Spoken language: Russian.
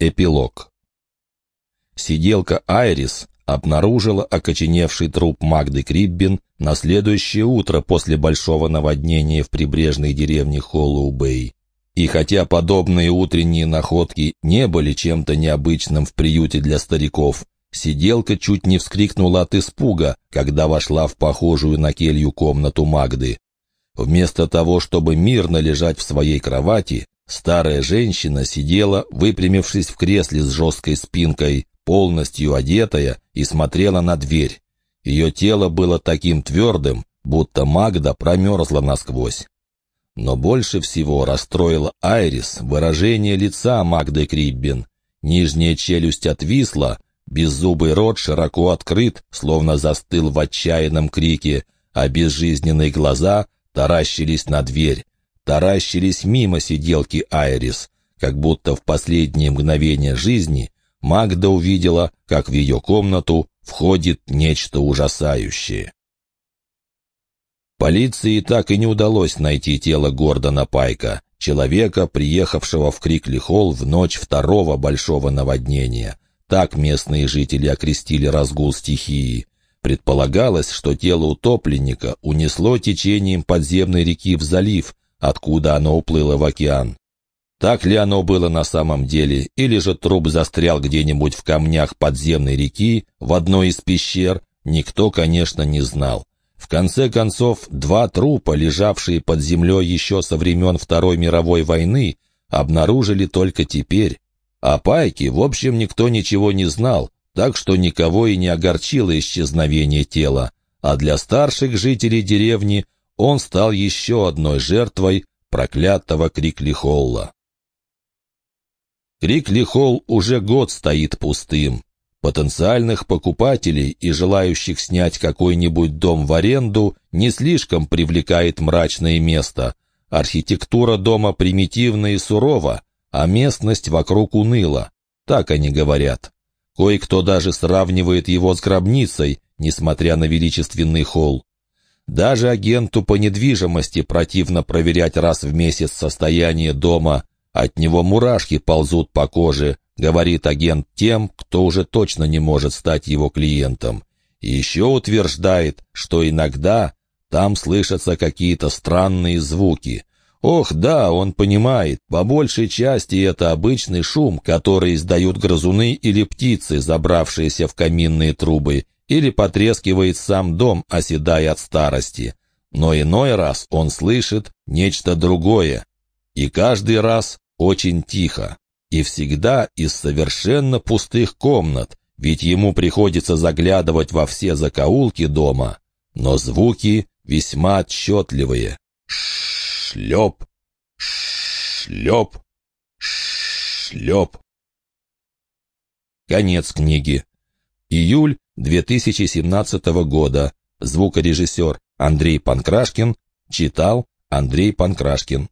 Эпилог. Сиделка Айрис обнаружила окоченевший труп Магды Криббин на следующее утро после большого наводнения в прибрежной деревне Холлоу-Бэй. И хотя подобные утренние находки не были чем-то необычным в приюте для стариков, сиделка чуть не вскрикнула от испуга, когда вошла в похожую на келью комнату Магды. Вместо того, чтобы мирно лежать в своей кровати, Старая женщина сидела, выпрямившись в кресле с жесткой спинкой, полностью одетая, и смотрела на дверь. Ее тело было таким твердым, будто Магда промерзла насквозь. Но больше всего расстроила Айрис выражение лица Магды Криббин. Нижняя челюсть отвисла, беззубый рот широко открыт, словно застыл в отчаянном крике, а безжизненные глаза таращились на дверь таращились мимо сиделки Айрис, как будто в последние мгновения жизни Магда увидела, как в ее комнату входит нечто ужасающее. Полиции так и не удалось найти тело Гордона Пайка, человека, приехавшего в Крикли-Холл в ночь второго большого наводнения. Так местные жители окрестили разгул стихии. Предполагалось, что тело утопленника унесло течением подземной реки в залив, откуда оно уплыло в океан. Так ли оно было на самом деле, или же труп застрял где-нибудь в камнях подземной реки, в одной из пещер, никто, конечно, не знал. В конце концов, два трупа, лежавшие под землей еще со времен Второй мировой войны, обнаружили только теперь. О Пайке, в общем, никто ничего не знал, так что никого и не огорчило исчезновение тела. А для старших жителей деревни – он стал еще одной жертвой проклятого Крикли-Холла. Крикли-Холл уже год стоит пустым. Потенциальных покупателей и желающих снять какой-нибудь дом в аренду не слишком привлекает мрачное место. Архитектура дома примитивна и сурова, а местность вокруг уныла. Так они говорят. Кое-кто даже сравнивает его с гробницей, несмотря на величественный холл. Даже агенту по недвижимости противно проверять раз в месяц состояние дома. От него мурашки ползут по коже, говорит агент тем, кто уже точно не может стать его клиентом. И еще утверждает, что иногда там слышатся какие-то странные звуки. Ох, да, он понимает, по большей части это обычный шум, который издают грызуны или птицы, забравшиеся в каминные трубы, или потрескивает сам дом, оседая от старости. Но иной раз он слышит нечто другое, и каждый раз очень тихо, и всегда из совершенно пустых комнат, ведь ему приходится заглядывать во все закоулки дома, но звуки весьма отчетливые. Шлеп, шлеп, шлеп. Конец книги. Июль 2017 года. Звукорежиссер Андрей Панкрашкин. Читал Андрей Панкрашкин.